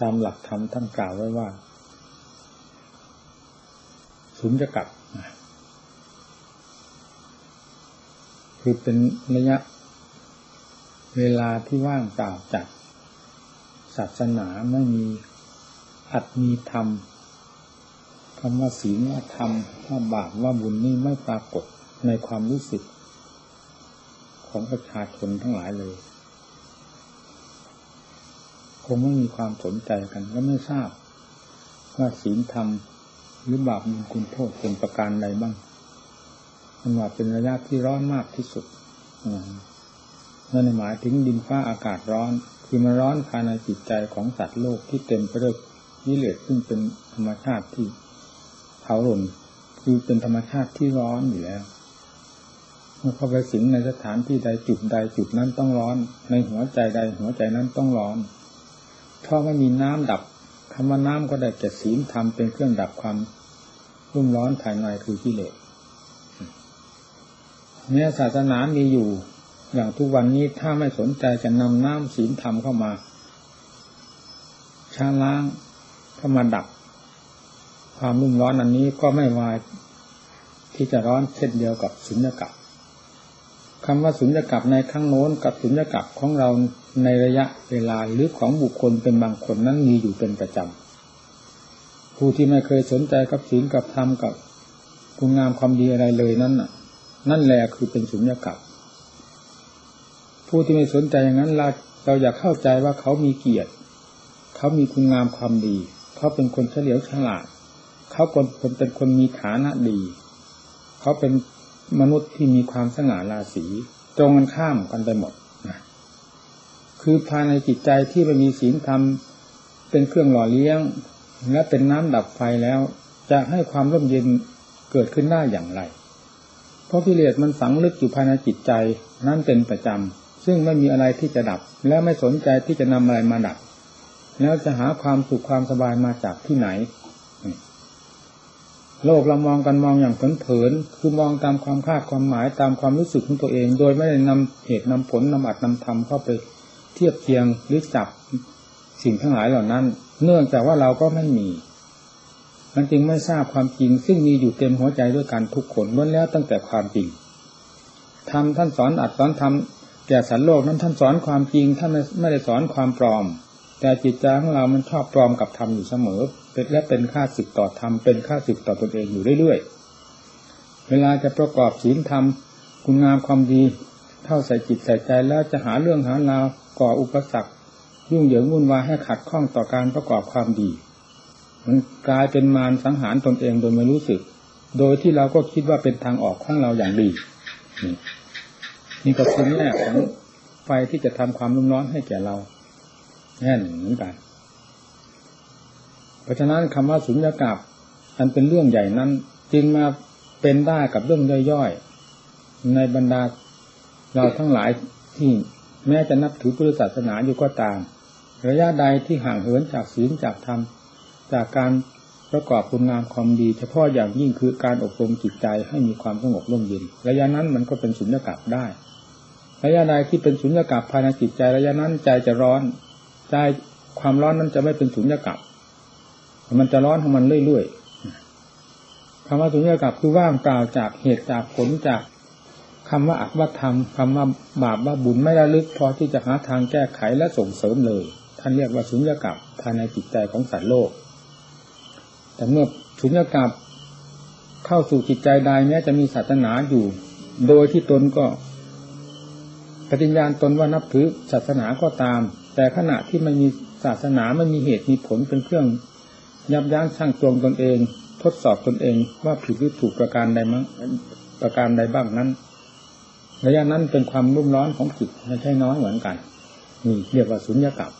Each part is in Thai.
ตามหลักธรรมท่านกล่าวไว้ว่า สุญญกับคือเป็นระยะ เวลาที่ว่างเปล่าจากศาสนาไม่มีอัดมีธรรมคำว่าศีลว่าธรรมว่าบาปว่าบุญนี่ไม่ปรากฏในความรู้สึก ของประชาชนทั้งหลายเลย คงไม่มีความสนใจกันและไม่ทราบ ว่าศีลธรรมหรือบาปบุญคุณโทษเป็นประการใดบ้างมันว่าเป็นระยะที่ร้อนมากที่สุดนั่นหมายถึงดินฟ้าอากาศร้อน คือมันร้อนภายในจิตใจของสัตว์โลกที่เต็มไปด้วยวิเลศซึ่งเป็นธรรมชาติที่เผาหล่นคือเป็นธรรมชาติที่ร้อนอยู่แล้วเมื่อเข้าไปสิงในสถานที่ใดจุดใดจุดนั้นต้องร้อน ในหัวใจใดหัวใจนั้นต้องร้อน เพราะไม่มีน้ำดับคำว่าน้ำก็ได้แก่ศีลธรรมเป็นเครื่องดับความรุ่มร้อนภายในคือกิเลสแม้ศาสนามีอยู่ อย่างทุกวันนี้ถ้าไม่สนใจจะนำน้ำศีลธรรมเข้ามาช้าล้างเข้ามาดับ ความรุ่มร้อนอันนี้ก็ไม่วายที่จะร้อนเช่นเดียวกับสุญญากับคำว่าสุญญากับในข้างโน้นกับสุญญากับของเรา ในระยะเวลาหรือของบุคคลเป็นบางคนนั้นมีอยู่เป็นประจำ ผู้ที่ไม่เคยสนใจกับศีลกับธรรมกับคุณงามความดีอะไรเลยนั้นน่ะ นั่นแหละคือเป็นสุญญกับผู้ที่ไม่สนใจอย่างนั้นเราเราอยากเข้าใจว่าเขามีเกียรติ เขามีคุณงามความดี เขาเป็นคนเฉลียวฉลาด เขาคนเป็นคนมีฐานะดี เขาเป็นมนุษย์ที่มีความสง่าราศีตรงกันข้ามกันไปหมด คือภายในจิตใจที่ไม่มีศีลธรรมเป็นเครื่องหล่อเลี้ยง และเป็นน้ำดับไฟแล้ว จะให้ความร่มเย็นเกิดขึ้นได้อย่างไร เพราะกิเลสมันฝังลึกอยู่ภายในจิตใจนั่นเป็นประจำ ซึ่งไม่มีอะไรที่จะดับ และไม่สนใจที่จะนำอะไรมาดับ แล้วจะหาความสุขความสบายมาจากที่ไหน โลกเรามองกันมองอย่างเผินๆคือมองตามความคาดความหมายตามความรู้สึกของตัวเอง โดยไม่ได้นำเหตุนำผลนำอัดนำธรรมเข้าไป เทียบเทียงหรือจับสิ่งทั้งหลายเหล่านั้น เนื่องจากว่าเราก็ไม่มี มันจึงไม่ทราบความจริง ซึ่งมีอยู่เต็มหัวใจด้วยกันทุกคนล้วนแล้วตั้งแต่ความจริงทำท่านสอนอัดสอนทำแก่สัตว์โลกนั้นท่านสอนความจริงท่านไม่ได้สอนความปลอม แต่จิตใจของเรามันชอบปลอมกับธรรมอยู่เสมอเป็นและเป็นค่าศึกต่อธรรมเป็นค่าศึกต่อตนเองอยู่เรื่อยๆ เวลาจะประกอบศีลธรรมคุณงามความดี เท่าใส่จิตใส่ใจแล้วจะหาเรื่องหาราวก่ออุปสรรคยุ่งเหยิงวุ่นวายให้ขัดข้องต่อการประกอบความดี มันกลายเป็นมารสังหารตนเองโดยไม่รู้สึก โดยที่เราก็คิดว่าเป็นทางออกของเราอย่างดีนี่ก็คือแง่ของไฟที่จะทำความรุ่มร้อนให้แก่เราแน่นเหมือนกัน เพราะฉะนั้นคำว่าสุญญากาศอันเป็นเรื่องใหญ่นั้น จึงมาเป็นได้กับเรื่องย่อยๆในบรรดา เราทั้งหลายที่แม้จะนับถือพุทธศาสนาอยู่ก็ตาม ระยะใดที่ห่างเหินจากศีลจากธรรม จากการประกอบคุณงามความดี เฉพาะอย่างยิ่งคือการอบรมจิตใจให้มีความสงบร่มเย็น ระยะนั้นมันก็เป็นสุญญากาศได้ ระยะใดที่เป็นสุญญากาศภายในจิตใจ ระยะนั้นใจจะร้อน ใจความร้อนนั้นจะไม่เป็นสุญญากาศมันจะร้อนของมันเรื่อยๆคำว่าสุญญากาศคือว่างเปล่าจากเหตุจากผลจาก คำว่าอัตว่าธรรมคำว่าบาปว่าบุญไม่ระลึกพอที่จะหาทางแก้ไขและส่งเสริมเลย ท่านเรียกว่าสุญญากาศภายในจิตใจของสัตว์โลก แต่เมื่อสุญญากาศเข้าสู่จิตใจใดแม้จะมีศาสนาอยู่ โดยที่ตนก็ปฏิญญาณตนว่านับถือศาสนาก็ตาม แต่ขณะที่มันมีศาสนาไม่มีเหตุมีผลเป็นเครื่อง ยับยั้งชั่งตวงตนเอง ทดสอบตนเองว่าผิดหรือถูกประการใดมั้งประการใดบ้างนั้น ระยะนั้นเป็นความรุ่มร้อนของจิตไม่ใช่น้อยเหมือนกันนี่เรียกว่าสุญญากาศ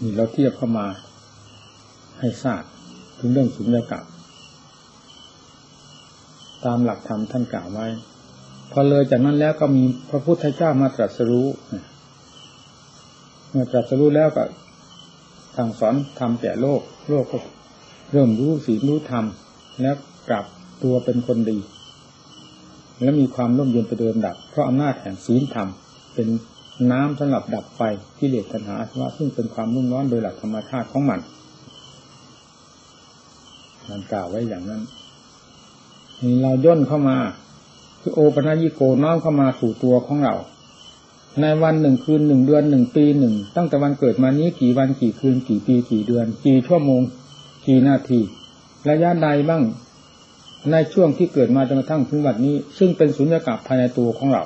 นี่เราเทียบเข้ามาให้ทราบถึงเรื่องสุญญากาศตามหลักธรรมท่านกล่าวไว้ พอเลยจากนั้นแล้วก็มีพระพุทธเจ้ามาตรัสรู้เมื่อตรัสรู้แล้วก็ทางสอนทำแก่โลก โลกก็เริ่มรู้สีรู้ธรรม แล้วกลับตัวเป็นคนดี และมีความร่มเย็นไปเดินดับ เพราะอำนาจแห่งศีลธรรม เป็นน้ำสำหรับดับไฟกิเลสตัณหาอาสวะซึ่งเป็นความรุ่มร้อนโดยหลักธรรมชาติของมันมันกล่าวไว้อย่างนั้นเราย่นเข้ามา คือโอปัญญิโกน้อมเข้ามาสู่ตัวของเรา ในวันหนึ่งคืนหนึ่งเดือนหนึ่งปีหนึ่งตั้งแต่วันเกิดมานี้กี่วันกี่คืนกี่ปีกี่เดือน กี่ชั่วโมงกี่นาที ระยะใดบ้างในช่วงที่เกิดมาจนกระทั่งถึงวันนี้ ซึ่งเป็นสุญญากาศภายในตัวของเรา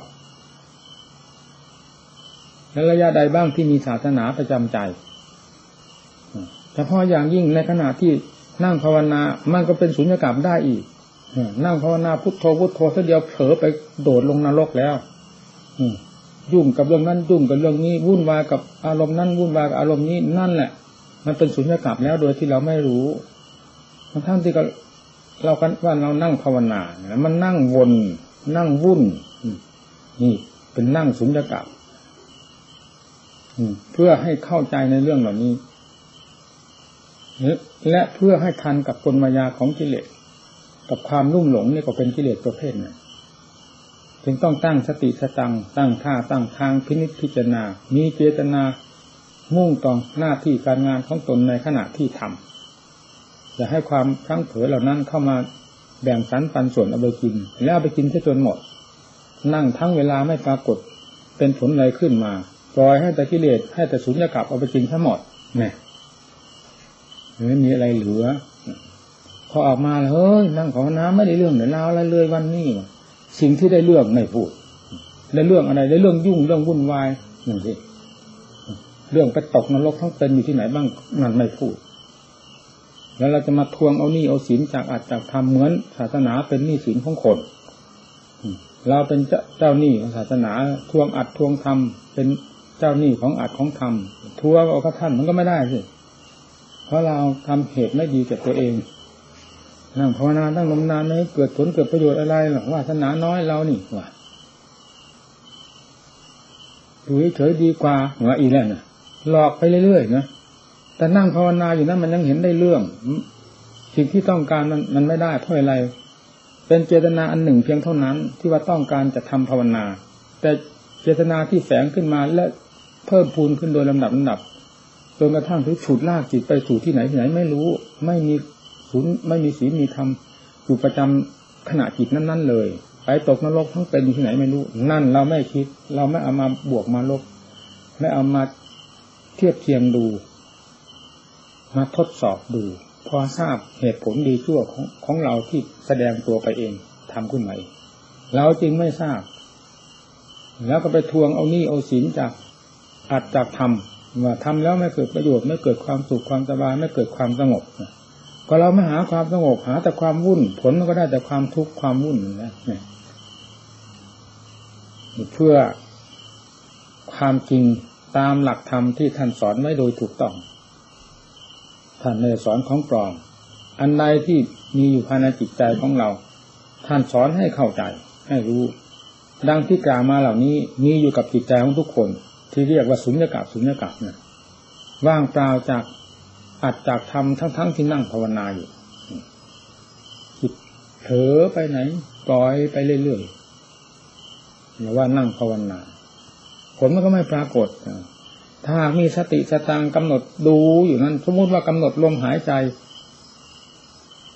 และระยะใดบ้างที่มีศาสนาประจำใจเฉพาะอย่างยิ่งในขณะที่นั่งภาวนามันก็เป็นสุญญากาศได้อีกนั่งภาวนาพุทโธพุทโธสักเดียวเผลอไปโดดลงนรกแล้วยุ่งกับเรื่องนั้นยุ่งกับเรื่องนี้วุ่นวายกับอารมณ์นั้นวุ่นวายกับอารมณ์นี้นั่นแหละ มันเป็นสุญญากาศแล้วโดยที่เราไม่รู้ ทั้งที่ก็เรากันว่าเรานั่งภาวนาแล้วมันนั่งวน นั่งวุ่นนี่เป็นนั่งสุญญากาศเพื่อให้เข้าใจในเรื่องเหล่านี้ และเพื่อให้ทันกับกลมายาของกิเลสกับความรุ่มหลงนี่ก็เป็นกิเลสประเภทนั้นจึงต้องตั้งสติสตังตั้งท่าตั้งทางพินิจพิจารณา มีเจตนามุ่งต่อหน้าที่การงานของตนในขณะที่ทำ อย่าให้ความพลั้งเผลอเหล่านั้นเข้ามาแบ่งสรรปันส่วนเอาไปกิน แล้วเอาไปกินจนหมด นั่งทั้งเวลาไม่ปรากฏเป็นผลอะไรขึ้นมาปล่อยให้แต่กิเลสให้แต่สุญญากาศเอาไปกินทั้งหมดเนี่ยไม่มีอะไรเหลือ พอออกมาเฮ้ยนั่งของน้ำไม่ได้เรื่องเดี๋ยวเราอะไรเลยวันนี้ สิ่งที่ได้เรื่องไม่พูดได้เรื่องอะไรได้เรื่องยุ่งเรื่องวุ่นวายนั่นสิเรื่องไปตกนรกทั้งเป็นอยู่ที่ไหนบ้างนั่นไม่พูด แล้วเราจะมาทวงเอานี่เอาศีลจากอาจจากทำเหมือนศาสนาเป็นหนี่ศีลของคนเราเป็นเจ้าหนี้ของศาสนาทวงอัดทวงทำเป็นเจ้าหนี้ของอัดของทำทวงเอาพระท่านมันก็ไม่ได้สิเพราะเราทำเหตุไม่ดีกับตัวเองนั่งภาวนาตั้งลมนานไม่เกิดผลเกิดประโยชน์อะไรหรอกว่าศาสนาน้อยเรานี่ว่าดูเฉยดีกว่าว่าอีแล้วนะหลอกไปเรื่อยๆนะ แต่นั่งภาวนาอยู่นั้นมันยังเห็นได้เรื่องสิ่งที่ต้องการมันมันไม่ได้เพราะอะไร เป็นเจตนาอันหนึ่งเพียงเท่านั้น ที่ว่าต้องการจะทำภาวนา แต่เจตนาที่แฝงขึ้นมาและเพิ่มพูนขึ้นโดยลำดับลำดับจนกระทั่งถึงฉุดลากจิตไปสู่ที่ไหนที่ไหนไม่รู้ ไม่มีศูนย์ไม่มีศีลมีธรรมอยู่ประจำขณะจิตนั้น ๆ เลยไปตกนรกทั้งเป็นที่ไหนไม่รู้ นั่นเราไม่คิด เราไม่เอามาบวกมาลบไม่เอามาเทียบเทียงดู มาทดสอบดู พอทราบเหตุผลดีชั่วของของเราที่แสดงตัวไปเองทำขึ้นมาเองเราจริงไม่ทราบ แล้วก็ไปทวงเอานี่เอาศีลจากอัดจากทำว่าทำแล้วไม่เกิดประโยชน์ไม่เกิดความสุขความสบายไม่เกิดความสงบก็เราไม่หาความสงบหาแต่ความวุ่น ผลก็ได้แต่ความทุกข์ความวุ่นนะเนี่ยเพื่อความจริงตามหลักธรรมที่ท่านสอนไว้โดยถูกต้อง ท่านในสอนของปลอมอันใดที่มีอยู่ภายในจิตใจของเรา ท่านสอนให้เข้าใจ ให้รู้ ดังที่กล่าวมาเหล่านี้มีอยู่กับจิตใจของทุกคน ที่เรียกว่าสุญญากาศสุญญากาศเนี่ยว่างเปล่าจากอัดจากทำทั้งๆทที่นั่งภาวนาอยู่จิตเผลอไปไหนปล่อยไปเรื่อยๆอย่าว่านั่งภาวนาผลมันก็ไม่ปรากฏ ถ้ามีสติสตางกำหนดดูอยู่นั้น สมมติว่ากำหนดลมหายใจ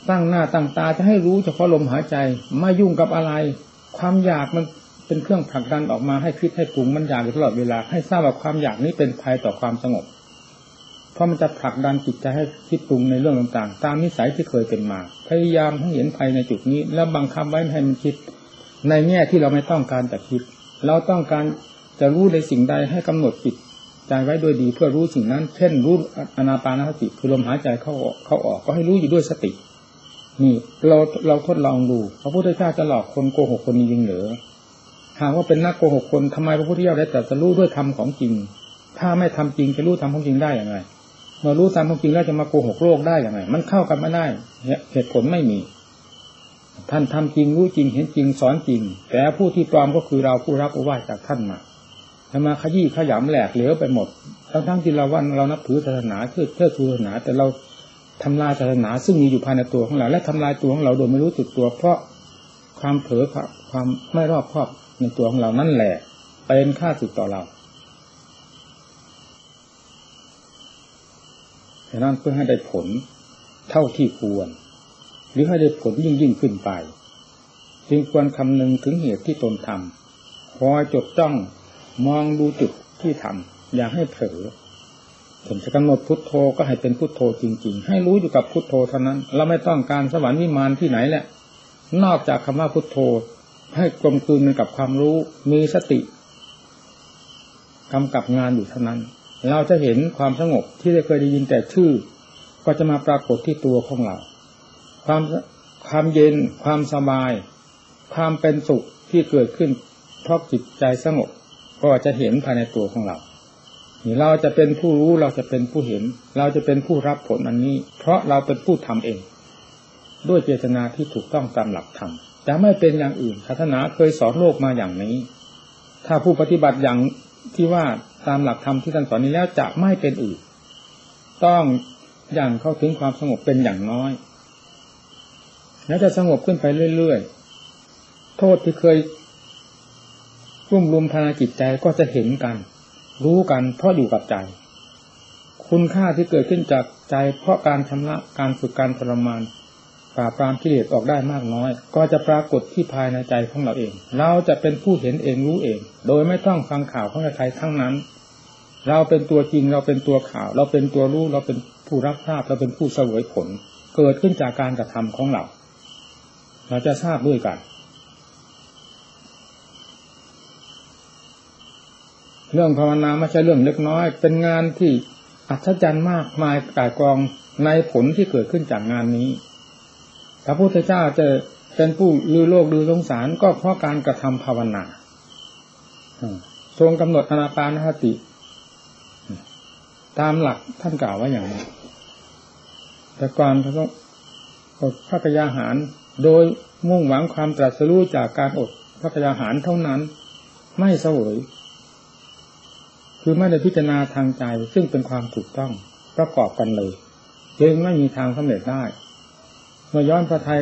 ตั้งหน้าตั้งตาจะให้รู้เฉพาะลมหายใจไม่ยุ่งกับอะไร ความอยากมันเป็นเครื่องผลักดันออกมาให้คิดให้ปรุงมันอยากอยู่ตลอดเวลา ให้ทราบว่าความอยากนี้เป็นภัยต่อความสงบ เพราะมันจะผลักดันจิตใจให้คิดปรุงในเรื่องต่างๆ ตามนิสัยที่เคยเป็นมา พยายามให้เห็นภัยในจุดนี้ แล้วบังคับไว้ให้มันคิด ในแง่ที่เราไม่ต้องการจะคิด เราต้องการจะรู้ในสิ่งใดให้กำหนดจิต ใจไว้โดยดีเพื่อรู้สิ่งนั้น เช่นรู้อนาปานสติคือลมหายใจเข้าออกเข้าออกก็ให้รู้อยู่ด้วยสติ นี่เราเราทดลองดูพระพุทธเจ้าจะหลอกคนโกหกคนจริงเหรือหากว่าเป็นนักโกหกคนทำไมพระพุทธเจ้าได้แต่จะรู้ด้วยธรรมของจริง ถ้าไม่ทำจริงจะรู้ธรรมของจริงได้อย่างไรมื่อรู้ตามความจริงแล้วจะมาโกหกโลกได้อย่างไรมันเข้ากันไม่ได้เหตุผลไม่มี ท่านทำจริงรู้จริงเห็นจริงสอนจริง แต่ผู้ที่ปลอมก็คือเราผู้รับอุบายจากท่านมา ทำมาขยี้ขยำแหลกเหลวไปหมด ทั้งทั้งที่เราวันเรานับถือศาสนาเพื่อเพื่อศาสนา แต่เราทำลายศาสนา ซึ่งมีอยู่ภายในตัวของเรา และทำลายตัวของเราโดยไม่รู้สึกตัว เพราะความเผลอความไม่รอบคอบในตัวของเรานั่นแหละเป็นค่าสึกต่อเราดังนั้นเพื่อให้ได้ผลเท่าที่ควร หรือให้ได้ผลยิ่งยิ่งขึ้นไป จึงควรคำนึงถึงเหตุที่ตนทำคอยจดจ้อง มองดูจุดที่ทำอย่าให้เผลอผมจะกำหนดพุทโธก็ให้เป็นพุทโธจริง ๆ ให้รู้อยู่กับพุทโธเท่านั้น เราไม่ต้องการสวรรค์วิมานที่ไหนแหละ นอกจากคำว่าพุทโธ ให้กลมกลืนกับความรู้มีสติกำกับงานอยู่เท่านั้น เราจะเห็นความสงบที่ได้เคยได้ยินแต่ชื่อ ก็จะมาปรากฏที่ตัวของเรา ความความเย็น ความสบาย ความเป็นสุขที่เกิดขึ้นเพราะจิตใจสงบ ก็จะเห็นภายในตัวของเราเราจะเป็นผู้รู้เราจะเป็นผู้เห็น เราจะเป็นผู้รับผลอันนี้ เพราะเราเป็นผู้ทำเอง ด้วยเจตนาที่ถูกต้องตามหลักธรรมจะไม่เป็นอย่างอื่นศาสนาเคยสอนโลกมาอย่างนี้ ถ้าผู้ปฏิบัติอย่างที่ว่าตามหลักธรรมที่ท่านสอนนี้แล้วจะไม่เป็นอื่น ต้องอย่างเข้าถึงความสงบเป็นอย่างน้อย แล้วจะสงบขึ้นไปเรื่อยๆ โทษที่เคย รุ่มรุมทางจิตใจก็จะเห็นกัน รู้กันเพราะอยู่กับใจ คุณค่าที่เกิดขึ้นจากใจเพราะการชำระการฝึกการทรมานปราบปรามกิเลสออกได้มากน้อย ก็จะปรากฏที่ภายในใจของเราเอง เราจะเป็นผู้เห็นเองรู้เอง โดยไม่ต้องฟังข่าวของใครทั้งนั้น เราเป็นตัวจริงเราเป็นตัวข่าว เราเป็นตัวรู้เราเป็นผู้รับทราบเราเป็นผู้เสวยผล เกิดขึ้นจากการกระทำของเรา เราจะทราบด้วยกัน เรื่องภาวนาไม่ใช่เรื่องเล็กน้อย เป็นงานที่อัศจรรย์มากมายกายกองในผลที่เกิดขึ้นจากงานนี้ พระพุทธเจ้าจะเป็นผู้ลือโลกลือสงสารก็เพราะการกระทำภาวนาทรงกำหนดอนาปานสติ ตามหลักท่านกล่าวว่าอย่างนี้ แต่ก่อนเขาก็อดพระกยาหาร โดยมุ่งหวังความตรัสรู้จากการอดพระกยาหารเท่านั้น ไม่เสวย คือไม่ได้พิจารณาทางใจ ซึ่งเป็นความถูกต้องประกอบกันเลย จึงไม่มีทางสำเร็จได้ เมื่อย้อนพระไทย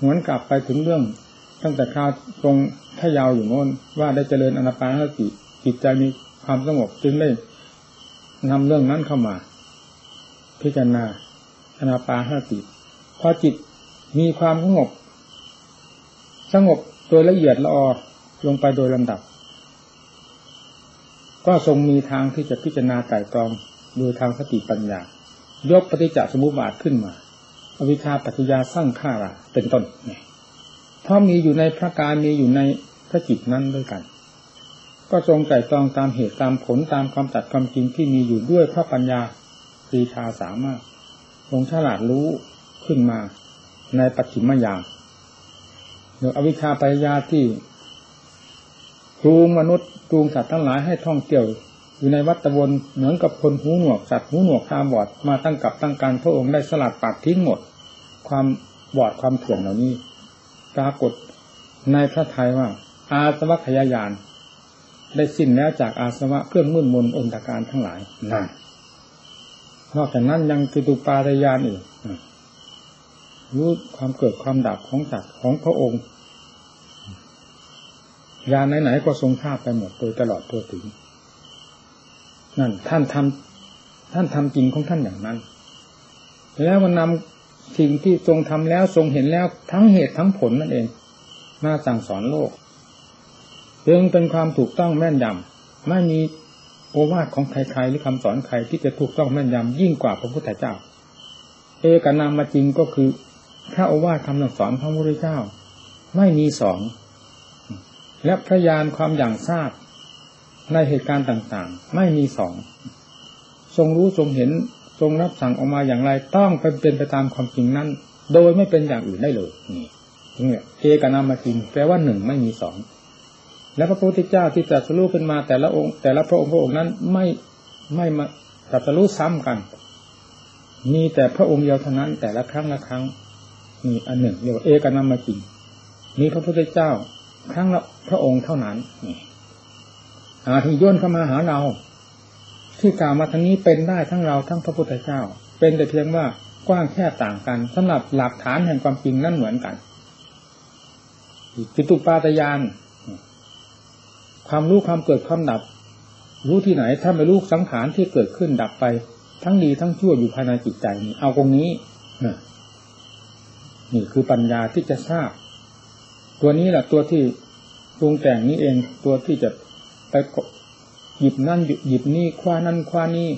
หวนกลับไปถึงเรื่อง ตั้งแต่คราวตรงพะยาวอยู่โน้นว่าได้เจริญอนาปานสติจิตใจมีความสงบจึงได้นำเรื่องนั้นเข้ามา พิจารณาอนาปานสติพอจิตมีความสงบ สงบโดยละเอียดละออลงไปโดยลำดับ ก็ทรงมีทางที่จะพิจารณาไต่ตรองโดยทางสติปัญญา ยกปฏิจจสมุปบาทขึ้นมา อวิชชาปัจจยาสร้างข้าระเป็นต้นเนี่ยเพราะมีอยู่ในพระการมีอยู่ในพระจิตนั้นด้วยกัน ก็ทรงไต่ตรองตามเหตุตามผลตามความตัดความจริงที่มีอยู่ด้วยพระปัญญาปีชาสามารถทรงฉลาดรู้ขึ้นมาในปัจฉิมยามหรืออวิชชาปัญญาที่ จูงมนุษย์จูงสัตว์ทั้งหลายให้ท่องเที่ยว อยู่ในวัฏวนเหมือนกับคนหูหนวกสัตว์หูหนวกตาบอดมาตั้งกับตั้งการพระองค์ได้สลัดปัดทิ้งหมด ความบอดความเถื่อนเหล่านี้ปรากฏในพระทัยว่า อาสวัคยายาน ได้สิ้นแล้วจากอาสวะเครื่องมุ่นมนอนตการทั้งหลายนั่นนอกจากนั้นยังจตุปาตยานอีกรู้ความเกิดความดับของสัตว์ของพระองค์ ยาไหนๆก็ทรงทราบไปหมดโดยตลอดตัวถึง นั่น ท่านทำท่านทำจริงของท่านอย่างนั้น แล้วมันนำสิ่งที่ทรงทำแล้วทรงเห็นแล้วทั้งเหตุทั้งผลนั่นเอง มาสั่งสอนโลกจึงเป็นความถูกต้องแม่นยำไม่มีโอวาทของใครๆหรือคำสอนใครที่จะถูกต้องแม่นยำยิ่งกว่าพระพุทธเจ้า เอกนามมาจริงก็คือพระโอวาทคำสอนพระพุทธเจ้า ไม่มีสอง และพยานความอย่างทราบในเหตุการณ์ต่างๆ ไม่มีสอง ทรงรู้ทรงเห็นทรงรับสั่งออกมาอย่างไรต้องเป็นไปตามความจริงนั้น โดยไม่เป็นอย่างอื่นได้เลยนี่เนี่ยเอกนามาจริงแปลว่าหนึ่งไม่มีสองและพระพุทธเจ้าที่ตรัสรู้ขึ้นมาแต่ละองค์ แต่ละพระองค์พระองค์นั้นไม่ไม่มาตรัสรู้ซ้ำกัน มีแต่พระองค์เดียวเท่านั้น แต่ละครั้งละครั้งมีอันหนึ่งเรียกว่าเอกนามาจริงมีพระพุทธเจ้า ครั้งละพระองค์เท่านั้นอาที่ย่นเข้ามาหาเรา ที่กล่าวมาทั้งนี้เป็นได้ทั้งเราทั้งพระพุทธเจ้า เป็นแต่เพียงว่ากว้างแค่ต่างกันสำหรับหลักฐานแห่งความจริงนั่นเหมือนกันจิตุปาตยาน ความรู้ความเกิดความดับ รู้ที่ไหน ถ้าไม่รู้สังขารที่เกิดขึ้นดับไป ทั้งดีทั้งชั่วอยู่ภายในจิตใจนี่เอาตรงนี้นี่คือปัญญาที่จะทราบ ตัวนี้แหละตัวที่ปรุงแต่งนี้เองตัวที่จะไปหยิบนั่นหยิบนี่คว้านั่นคว้านี่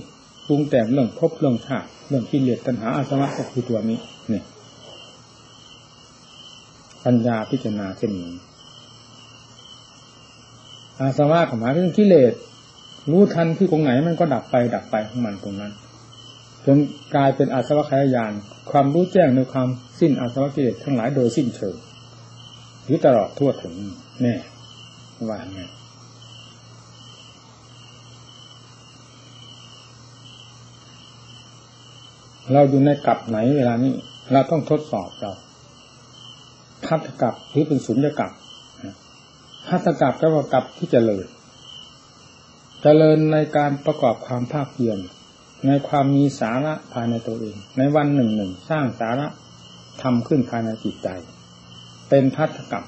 ปรุงแต่งเรื่องพบเรื่องชาติเรื่องกิเลสตัณหาอาสวะก็คือตัวนี้เนี่ยปัญญาพิจารณาเช่นนี้อาสวะของหมายถึงกิเลสรู้ทันที่ตรงไหนมันก็ดับไปดับไปของมันตรงนั้นจนกลายเป็นอาสวะขยายานความรู้แจ้งในความสิ้นอาสวะกิเลสทั้งหลายโดยสิ้นเชิง หรือตลอดทั่วถึงแน่ว่าไงเราอยู่ในกลับไหนเวลานี้ เราต้องทดสอบเราพัฒกับหรือเป็นสุญญกับพัฒกับก็ว่ากับที่จเจริญเจริญในการประกอบความภาคเพียรในความมีสาระภายในตัวเอง ในวันหนึ่งหนึ่งสร้างสาระทำขึ้นภายในจิตใจ เป็นพัฒกับ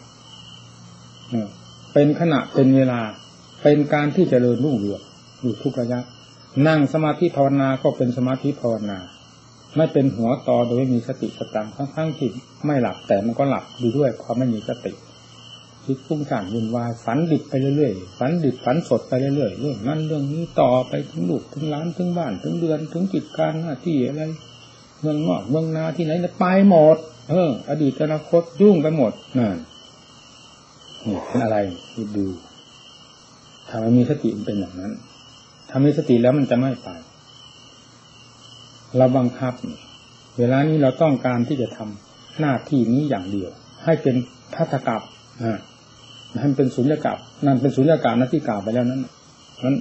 เป็นขณะเป็นเวลา เป็นการที่จเจริญรุ่งเรืองอยู่ทุกระยะ นั่งสมาธิภาวนาก็เป็นสมาธิภาวนา ไม่เป็นหัวต่อโดยมีสติสตังทั้งๆที่ไม่หลับแต่มันก็หลับดูด้วยความไม่มีสติคิดฟุ้งซ่านวุ่นวายฝันดิบไปเรื่อยๆฝันดิบฝันสดไปเรื่อยๆเรื่องนั้นเรื่องนี้ต่อไปถึงลูกถึงล้านถึงบ้านถึงเดือนถึงกิจการหน้าที่อะไรเมืองนอกเมืองนาที่ไหนไปหมด เออ อดีตอนาคตยุ่งไปหมดนั่นนี่เป็นอะไรคิดดูถ้ามันมีสติมันเป็นอย่างนั้นถ้ามีสติแล้วมันจะไม่ไปเราบังคับ เวลานี้เราต้องการที่จะทำหน้าที่นี้อย่างเดียว ให้เป็นพัฒกับอ่าให้เป็นสุญญากาศนั่นเป็นสุญญากาศน้าที่กล่าวไปแล้วนั้นนั้น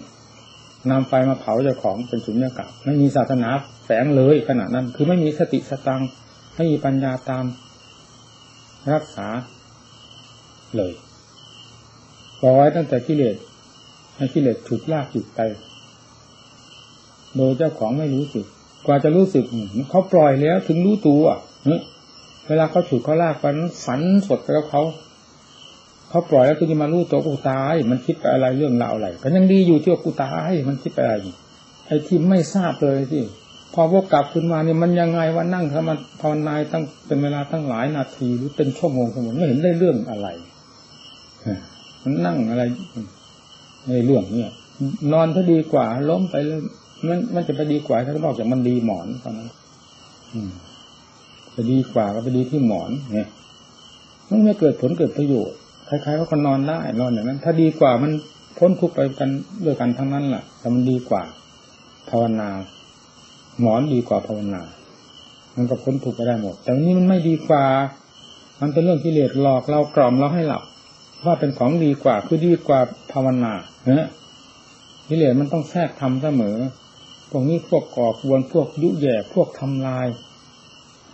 นำไฟมาเผาเจ้าของเป็นสุญญากาศไม่มีศาสนาแฝงเลยขณะนั้น คือไม่มีสติสตัง ไม่มีปัญญาตามรักษาเลยปล่อยตั้งแต่กิเลสให้กิเลสถูกลากจุดไป โดยเจ้าของไม่รู้สึก กว่าจะรู้สึกเขาปล่อยแล้วถึงรู้ตัวเวลาเขาฉุดเขาลากไปนั้นฝันสดแล้วเขาเขาปล่อยแล้วก็จะมารู้ตัวกูตาย มันคิดไปอะไรเรื่องราวอะไรก็ยังดีอยู่ที่ว่ากูตายมันคิดไปอะไรไอ้ที่ไม่ทราบเลยที่ พอวกกลับขึ้นมาเนี่ยมันยังไงว่านั่งทำมาภาวนาตั้งเป็นเวลาตั้งหลายนาทีหรือเป็นชั่วโมงชั่วโมงไม่เห็นได้เรื่องอะไรมันนั่งอะไรในเรื่องเนี่ยนอนก็ดีกว่า ล้มไปเลยมันมันจะไปดีกว่าถ้านอกจากมันดีหมอนตอนนั้นจะดีกว่าก็ไปดีที่หมอน เนี่ยมันไม่เกิดผลเกิดประโยชน์คล้ายๆว่าคนนอนได้นอนอย่างนั้น ถ้าดีกว่ามันพ้นทุกไปกันด้วยกันทั้งนั้นแหละแต่มันดีกว่าภาวนา หมอนดีกว่าภาวนา มันก็พ้นทุกไปได้หมด แต่นี้มันไม่ดีกว่า มันเป็นเรื่องกิเลสหลอกเรากล่อมเราให้หลับว่าเป็นของดีกว่าคือดีกว่าภาวนาเนะกิเลสมันต้องแทรกทำเสมอพวกนี้พวกก่อควรพวกยุแย่พวกทำลาย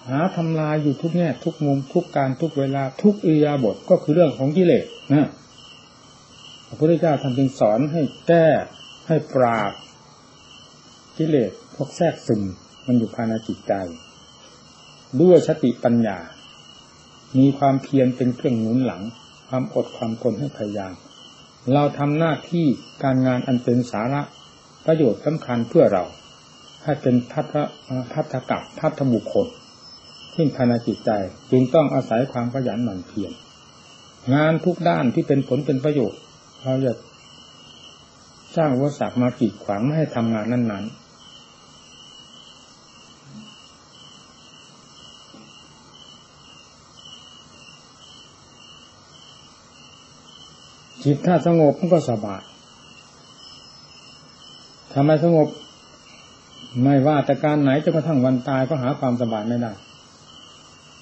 หาทำลายอยู่ทุกแง่ทุกมุมทุกการทุกเวลาทุกอิยาบทก็คือเรื่องของกิเลสนะพระพุทธเจ้าท่านจึงสอนให้แก้ให้ปราบกิเลส พวกแทรกซึมมันอยู่ภายในจิตใจ ด้วยสติปัญญา มีความเพียรเป็นเครื่องหนุนหลัง ความอดความทนให้พยายาม เราทำหน้าที่การงานอันเป็นสาระประโยชน์สำคัญเพื่อเรา ให้เป็นพัฒพัฒกับพัฒบุคคลขึ้นภายในจิตใจจึงต้องอาศัยความขยันหมั่นเพียร งานทุกด้านที่เป็นผลเป็นประโยชน์ เราจะสร้างวัสักมากีดขวางไม่ให้ทำงานนั้นๆ จิตถ้าสงบมันก็สบายทำไมสงบ ไม่ว่าแต่การไหนจนกระทั่งวันตายก็หาความสบายไม่ได้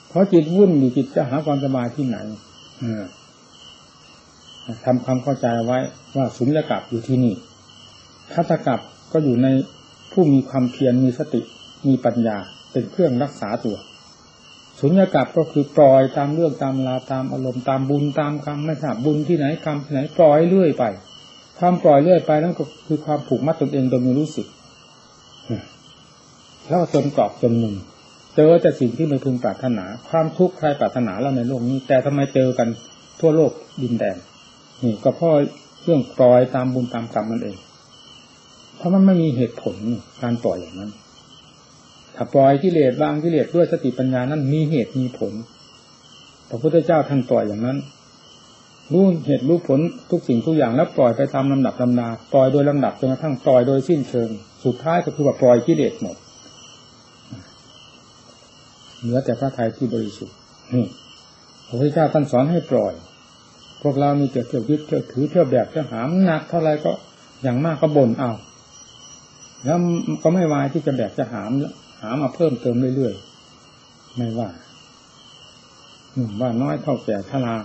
เพราะจิตวุ่นอยู่จิตจะหาความสบายที่ไหนทำความเข้าใจไว้ว่าสุญญากาศอยู่ที่นี่ทัตกับก็อยู่ในผู้มีความเพียรมีสติ มีปัญญาเป็นเครื่องรักษาตัว สุญญากาศก็คือปล่อยตามเรื่องตามลาตามอารมณ์ตามบุญตามกรรมไม่ทราบบุญที่ไหนกรรมที่ไหนปล่อยเรื่อยไปความปล่อยเรื่อยไปนั่นก็คือความผูกมัดตนเองโดยไม่รู้สึกแล้วจนกรอบจนมุมเจอแต่สิ่งที่ไม่พึงปรารถนา ความทุกข์ใครปรารถนาแล้วในโลกนี้ แต่ทำไมเจอกันทั่วโลกดินแดนนี่ก็เพราะเรื่องปล่อยตามบุญตามกรรมนั่นเอง เพราะมันไม่มีเหตุผลการปล่อยอย่างนั้น ถ้าปล่อยกิเลสบางกิเลสด้วยสติปัญญานั้นมีเหตุมีผล พระพุทธเจ้าท่านปล่อยอย่างนั้นรู้เหตุรู้ผลทุกสิ่งทุกอย่างแล้วปล่อยไปตามลำดับลำนาปล่อยโดยลำดับจนกระทั่งปล่อยโดยสิ้นเชิง สุดท้ายก็คือว่าปล่อยกิเลสหมดเหลือแต่พระทัยที่บริสุทธิ์พระพุทธเจ้าท่านสอนให้ปล่อย พวกเรามีเกี่ยวเที่ยวยึดเที่ยวถือเที่ยวแบบเที่ยวหามหนักเท่าไรก็อย่างมากก็บ่นเอา แล้วก็ไม่วายที่จะแบกจะหามหามาเพิ่มเติมเรื่อยๆ ไม่ว่าหนุ่มว่าน้อยเท่าแก่ชรา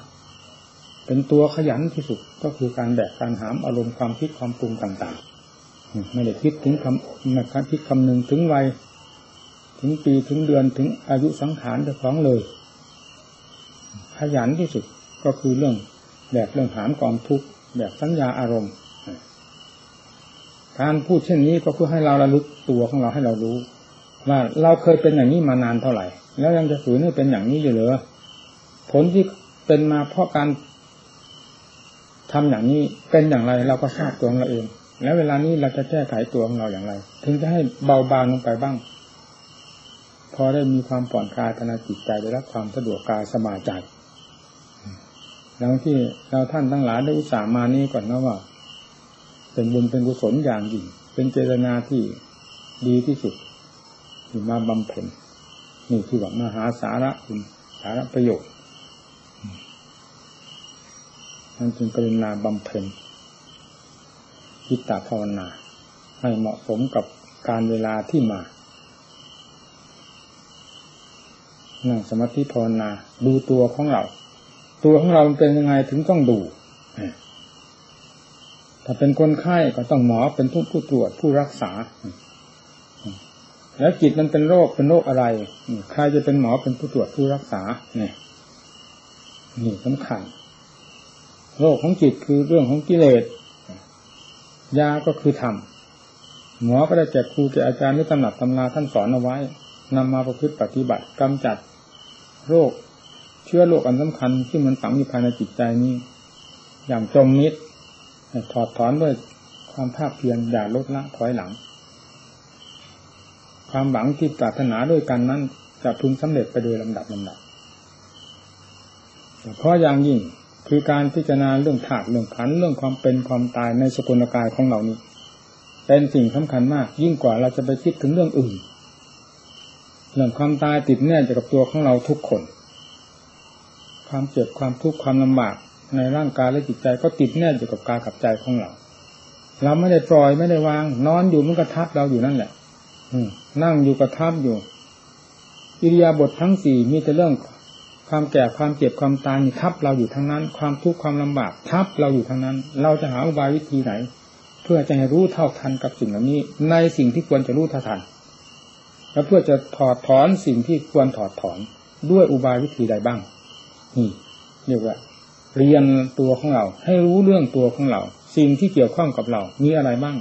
เป็นตัวขยันที่สุดก็คือการแบกการหามอารมณ์ความคิดความปรุงต่างๆ ไม่ได้คิดถึงคำไม่คิดคำหนึ่งถึงวัย ถึงปีถึงเดือนถึงอายุสังขารจะฟ้องเลย ขยันที่สุดก็คือเรื่องแบกเรื่องหามกองทุกแบกสัญญาอารมณ์ การพูดเช่นนี้ก็เพื่อให้เราระลึกตัวของเราให้เรารู้ ว่าเราเคยเป็นอย่างนี้มานานเท่าไหร่ แล้วยังจะฝืนให้เป็นอย่างนี้อยู่เหรอผลที่เป็นมาเพราะการทำอย่างนี้เป็นอย่างไรเราก็ทราบตัวของเราเอง แล้วเวลานี้เราจะแก้ไขตัวของเราอย่างไร ถึงจะให้เบาบางลงไปบ้าง พอได้มีความผ่อนคลายภายในจิตใจได้รับความสะดวกกายสบายใจแล้วที่เราท่านทั้งหลายได้อุตส่าห์มานี้ก่อนนะว่า เป็นบุญเป็นกุศลอย่างยิ่งเป็นเจตนาที่ดีที่สุด ที่มาบำเพ็ญนี่คือว่ามหาสาระคุณสาระประโยชน์นั่นจึงกรุณาบำเพ็ญจิตตภาวนา ให้เหมาะสมกับการเวลาที่มานั่งสมาธิภาวนา ดูตัวของเรา ตัวของเราเป็นยังไงถึงต้องดูถ้าเป็นคนไข้ก็ต้องหมอเป็นผู้ผู้ตรวจผู้รักษา แล้วจิตมันเป็นโรคเป็นโรคอะไรใครจะเป็นหมอเป็นผู้ตรวจผู้รักษา เนี่ยนี่สำคัญ โรคของจิตคือเรื่องของกิเลสยาก็คือธรรมหมอก็ได้แก่ครูแก่อาจารย์หรือตำหนักตำนาท่านสอนเอาไว้นำมาประพฤติปฏิบัติกำจัดโรค เชื้อโรคอันสำคัญที่มันฝังอยู่ภายในจิตใจนี้ อย่างจมมิดถอดถอนด้วยความภาคเพียรอย่าลดละถอยหลัง ความหวังที่ปรารถนาด้วยกันนั้น จะพึงสำเร็จไปโดยลำดับลำดับเพราะอย่างยิ่งคือการพิจารณาเรื่องถาดเรื่องขันเรื่องความเป็นความตายในสกุลกายของเรานี้ เป็นสิ่งสำคัญมาก ยิ่งกว่าเราจะไปคิดถึงเรื่องอื่น เรื่องความตายติดแน่อยู่กับตัวของเราทุกคน ความเจ็บความทุกข์ความลำบากในร่างกายและจิตใจก็ติดแน่อยู่กับกายกับใจของเรา เราไม่ได้ปล่อยไม่ได้วาง นอนอยู่มันก็ทับเราอยู่นั่นแหละ นั่งอยู่ก็ทับอยู่ อิริยาบถททั้งสี่มีแต่เรื่องความแก่ความเจ็บความตายทับเราอยู่ทั้งนั้น ความทุกข์ความลำบากทับเราอยู่ทั้งนั้น เราจะหาอุบายวิธีไหน เพื่อจะให้รู้เท่าทันกับสิ่งเหล่านี้ ในสิ่งที่ควรจะรู้เท่าทัน และเพื่อจะถอดถอนสิ่งที่ควรถอดถอนด้วยอุบายวิธีใดบ้างนี่เรียกว่า เรียนตัวของเรา ให้รู้เรื่องตัวของเรา สิ่งที่เกี่ยวข้องกับเรา มีอะไรบ้าง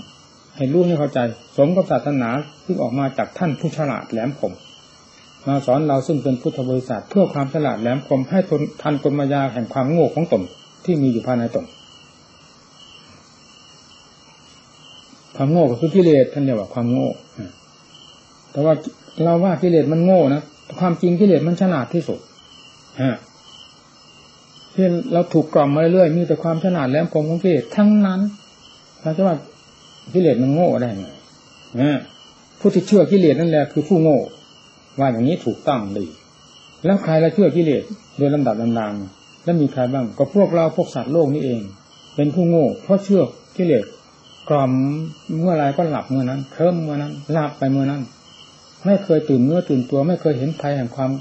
ให้รู้ให้เข้าใจ สมกับศาสนาที่ออกมาจากท่านผู้ฉลาดแหลมคมมาสอนเราซึ่งเป็นพุทธบริษัทเพื่อความฉลาดแหลมคมให้ทนทันกลมายาแห่งความโง่ของตนที่มีอยู่ภายในตนความโง่ก็คือกิเลสท่านเรียกว่าความโง่แต่ว่าเราว่ากิเลสมันโง่นะความจริงกิเลสมันฉลาดที่สุดฮะที่เราถูกกล่อมมาเรื่อยๆมีแต่ความฉลาดแหลมคมของกิเลสทั้งนั้นเราจะว่า กิเลสมันโง่ได้ไงนะผู้ที่เชื่อกิเลสนั่นแหละคือผู้โง่ ว่าอย่างนี้ถูกต้องดี แล้วใครละเชื่อกิเลสโดยลำดับลำดังแล้วมีใครบ้าง ก็พวกเราพวกสัตว์โลกนี่เอง เป็นผู้โง่เพราะเชื่อกิเลสกล่อมเมื่อไรก็หลับเมื่อนั้นเคลิ้มเมื่อนั้นหลับไปเมื่อนั้น ไม่เคยตื่นเนื้อตื่นตัวไม่เคยเห็นภัยแห่งความ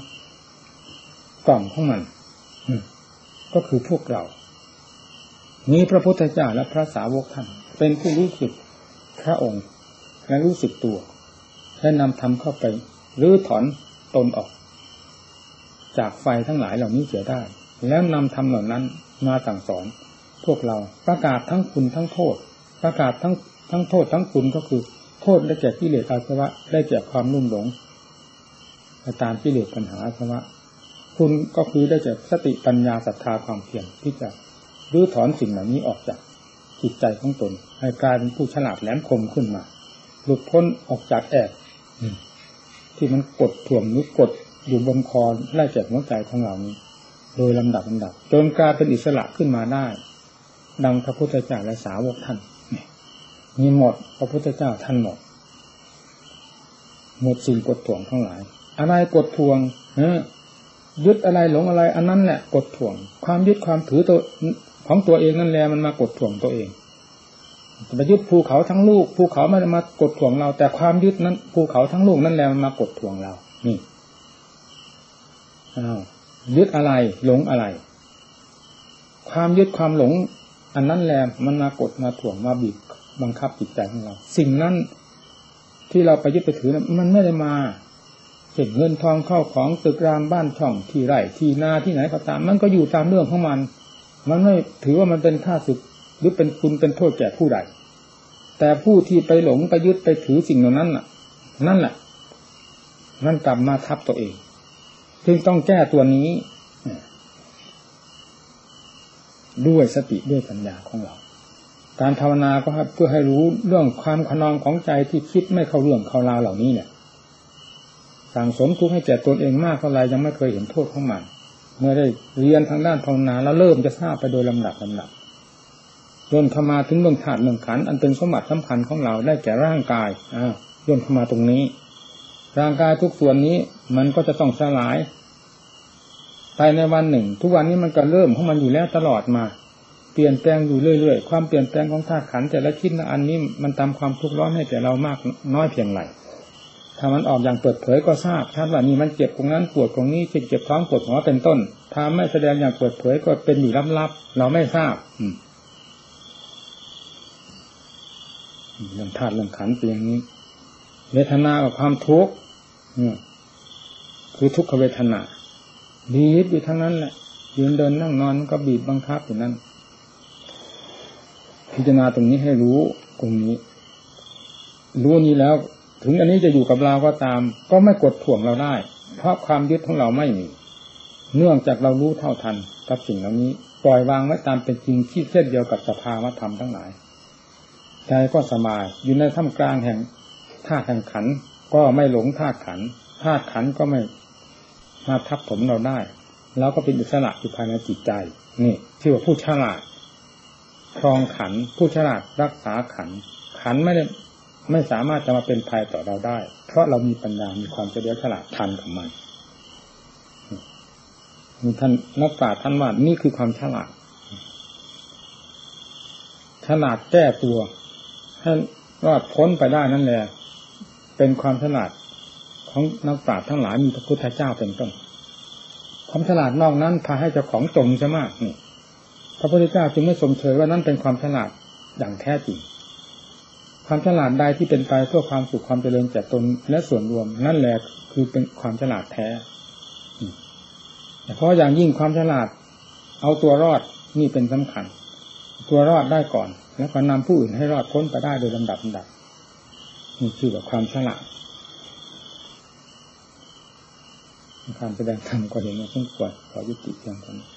กล่อมของมันก็คือพวกเรามีพระพุทธเจ้าและพระสาวกท่านเป็นผู้รู้สึก พระองค์ และรู้สึกตัว และนำธรรมเข้าไปรื้อถอนตนออก จากไฟทั้งหลายเหล่านี้เสียได้ แล้วนำธรรมเหล่านั้นมาสั่งสอน พวกเราประกาศทั้งคุณทั้งโทษ ประกาศทั้งทั้งโทษทั้งคุณก็คือ โทษได้แก่กิเลสอาสวะ ได้แก่ความลุ่มหลงตามกิเลสปัญหาอาสวะ คุณก็คือได้จากสติปัญญาศรัทธาความเพียรที่จะรื้อถอนสิ่งเหล่านี้ออกจาก จิตใจของตนให้กลายเป็นผู้ฉลาดแหลมคมขึ้นมา หลุดพ้นออกจากแอบที่มันกดถ่วงหรือกดอยู่บนคอไล่แจกหัวใจของเรานี้ โดยลำดับลำดับ จนกลายเป็นอิสระขึ้นมาได้ ดังพระพุทธเจ้าและสาวกท่านมีหมดพระพุทธเจ้าท่านหมดหมดสิ่งกดถ่วงทั้งหลาย อะไรกดทวงเอ ยึดอะไรหลงอะไร อันนั้นแหละกดถ่วง ความยึดความถือตัวของตัวเองนั่นแหละมันมากดถ่วงตัวเองไปยึดภูเขาทั้งลูกภูเขาไม่ได้มากดถ่วงเรา แต่ความยึดนั้นภูเขาทั้งลูกนั่นแหละมันมากดถ่วงเรา นี่อ้าวยึดอะไรหลงอะไร ความยึดความหลง อันนั้นแหละมันมากดมาถ่วงมาบีบบังคับจิตใจของเรา สิ่งนั้นที่เราไปยึดไปถือมันไม่ได้มา เห็นเงินทองเข้าของตึกรามบ้านช่องที่ไร่ที่นาที่ไหนก็ตาม มันก็อยู่ตามเรื่องของมัน มันไม่ถือว่ามันเป็นค่าสึกหรือเป็นคุณเป็นโทษแก่ผู้ใด แต่ผู้ที่ไปหลงไปยึดไปถือสิ่งเหล่านั้นน่ะ นั่นแหละนั่นกลับมาทับตัวเองจึงต้องแก้ตัวนี้ ด้วยสติด้วยปัญญาของเรา การภาวนาก็เพื่อให้รู้เรื่องความขนองของใจที่คิดไม่เข้าเรื่องเข้าราวเหล่านี้เนี่ย สั่งสมทุกข์ให้แก่ตนเองมากเท่าไรยังไม่เคยเห็นโทษของมัน เมื่อได้เรียนทางด้านภาวนาแล้วเริ่มจะทราบไปโดยลำดับลำดับจนเข้ามาถึงเรื่องธาตุเรื่องขันอันเป็นสมบัติสำคัญของเราได้แก่ร่างกายอ้าย่นเข้ามาตรงนี้ ร่างกายทุกส่วนนี้มันก็จะต้องสลายภายในวันหนึ่ง ทุกวันนี้มันก็เริ่มของมันอยู่แล้วตลอดมา เปลี่ยนแปลงอยู่เรื่อยๆ ความเปลี่ยนแปลงของธาตุขันแต่ละชิ้นละอันนี้มันตามความทุกข์ร้อนให้แต่เรามากน้อยเพียงไร ถ้ามันออกอย่างเปิดเผยก็ทราบชัดว่านี่มันเจ็บตรงนั้นปวดตรงนี้เจ็บเจ็บท้องปวดหัวเป็นต้น ถ้าไม่แสดงอย่างเปิดเผยก็เป็นอยู่ลับๆเราไม่ทราบอืมเรื่องธาตุเรื่องขันเป็นอย่างนี้ เวทนากับความทุกข์คือทุกขเวทนาบีบอยู่ทั้งนั้นแหละยืนเดินนั่งนอนก็บีบบังคับอยู่นั่นพิจารณาตรงนี้ให้รู้ตรงนี้ รู้นี้แล้ว ถึงอันนี้จะอยู่กับเราก็ตาม ก็ไม่กดถ่วงเราได้ เพราะความยึดของเราไม่มี เนื่องจากเรารู้เท่าทันกับสิ่งเหล่านี้ ปล่อยวางไว้ตามเป็นจริงที่เส้นเดียวกับสภาวธรรมทั้งหลายใจก็สบายอยู่ในท่ามกลางแห่งธาตุแห่งขันก็ไม่หลงธาตุขันธาตุขันก็ไม่มาทับถมเราได้เราก็เป็นอิสระอยู่ภายในจิตใจ นี่ชื่อว่าผู้ฉลาดครองขันผู้ฉลาดรักษาขันขันไม่ได้ ไม่สามารถจะมาเป็นภัยต่อเราได้ เพราะเรามีปัญญา มีความเฉลียวฉลาดทันของมันมีท่านนักปราชญ์ท่านว่านี่คือความฉลาด ฉลาดแก้ตัวให้รอดพ้นไปได้นั่นแหละ เป็นความฉลาดของนักปราชญ์ทั้งหลายมีพระพุทธเจ้าเป็นต้น ความฉลาดนอกนั้นพาให้เจ้าของจมจะมากนี่ พระพุทธเจ้าจึงไม่สมเชยว่านั่นเป็นความฉลาดอย่างแท้จริง ความฉลาดใดที่เป็นไปเพื่อความสุขความเจริญแก่ตนและส่วนรวม นั่นแหละคือเป็นความฉลาดแท้แเพราะอย่างยิ่งความฉลาด เอาตัวรอดนี่เป็นสำคัญ ตัวรอดได้ก่อน แล้วก็นำผู้อื่นให้รอดพ้นไปได้โดยลำดับลำดับนี่คือแบบความฉลาดการแสดงธรรมก็เห็นว่าสมควรขอยุติเพียงเท่านี้